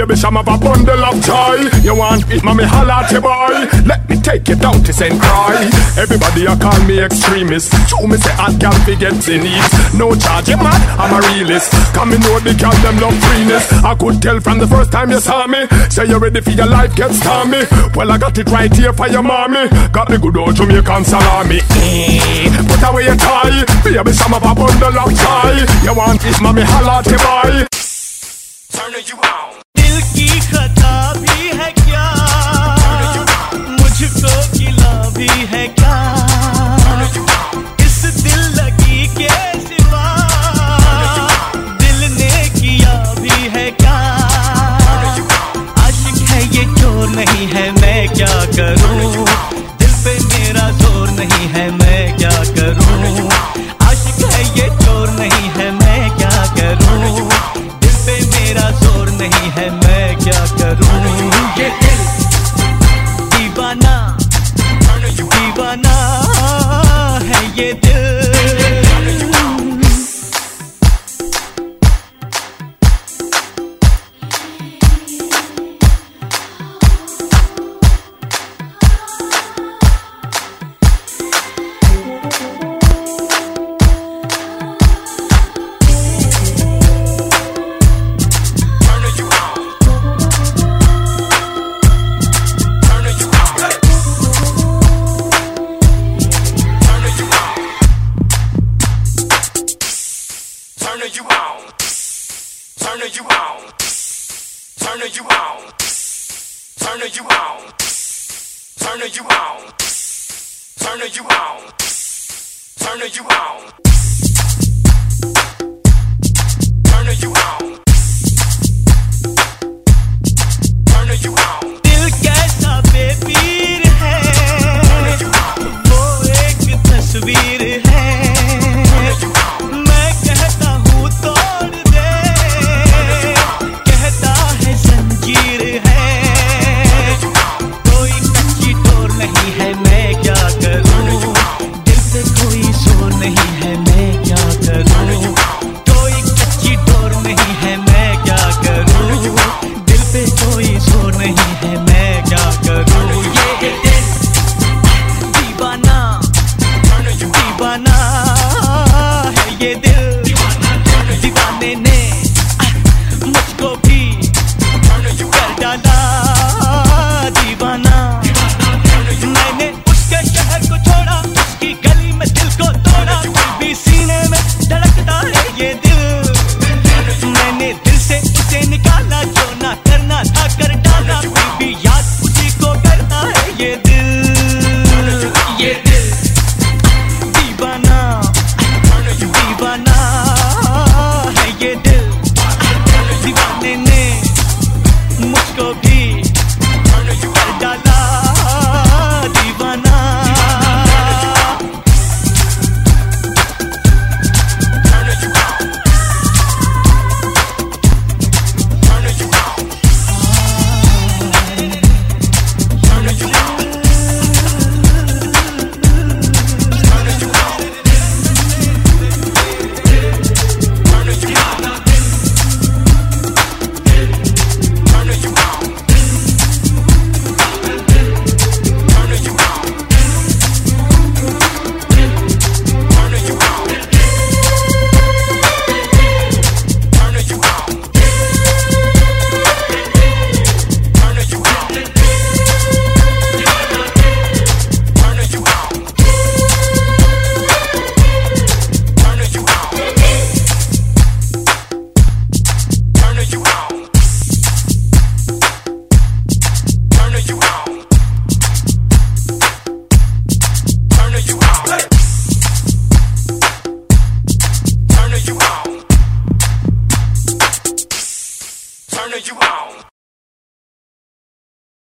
baby, some of a bundle of joy. You want it, mommy, holla at your boy. Let me take you down to St. Croix. Everybody a call me extremist. Show me say I can't forget in it. No charge, you? I'm a realist. Come in, know the girl them love freeness. I could tell from the first time you saw me. Say you're ready for your life, get stormy. Well, I got it right here for your mommy. Got the good old Jamaican salami. Eh, Put away your tie, baby, some of a bundle of joy. You want it, mommy, holla at your boy. दिल करूँ? दिल पे मेरा ज़ोर नहीं है मैं क्या करूँ? आशिक है ये चोर नहीं है मैं क्या करूँ? दिल पे मेरा ज़ोर नहीं है मैं क्या करूँ? ये दिल। दीवाना दीवाना। दिल कर